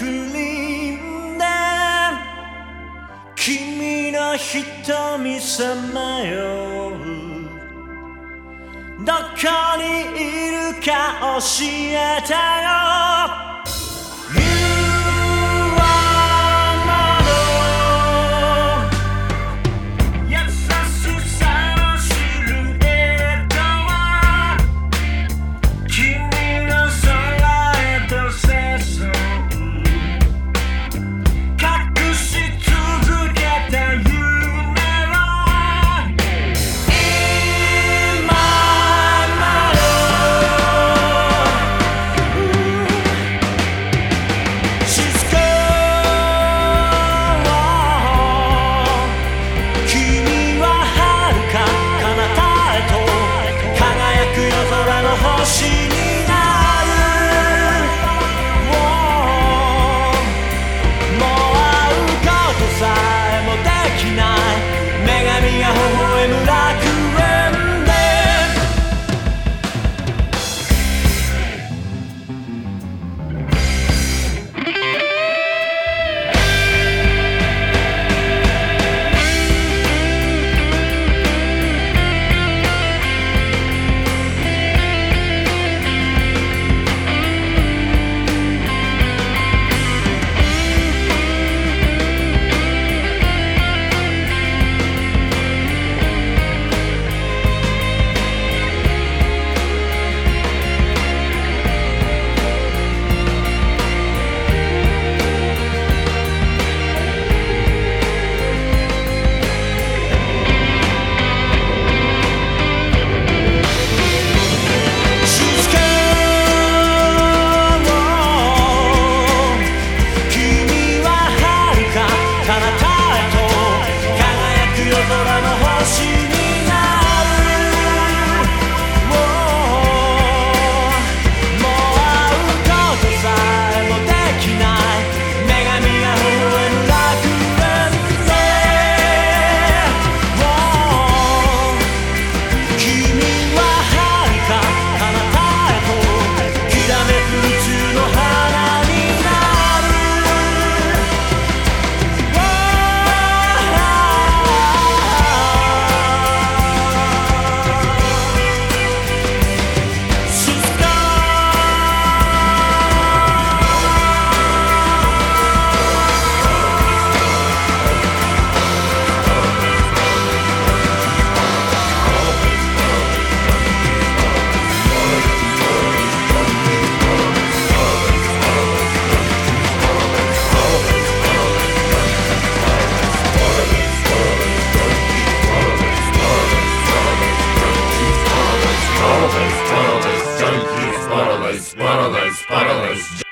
クリーン君の瞳さまよどこにいるか教えたよ。puddle is, puddle is.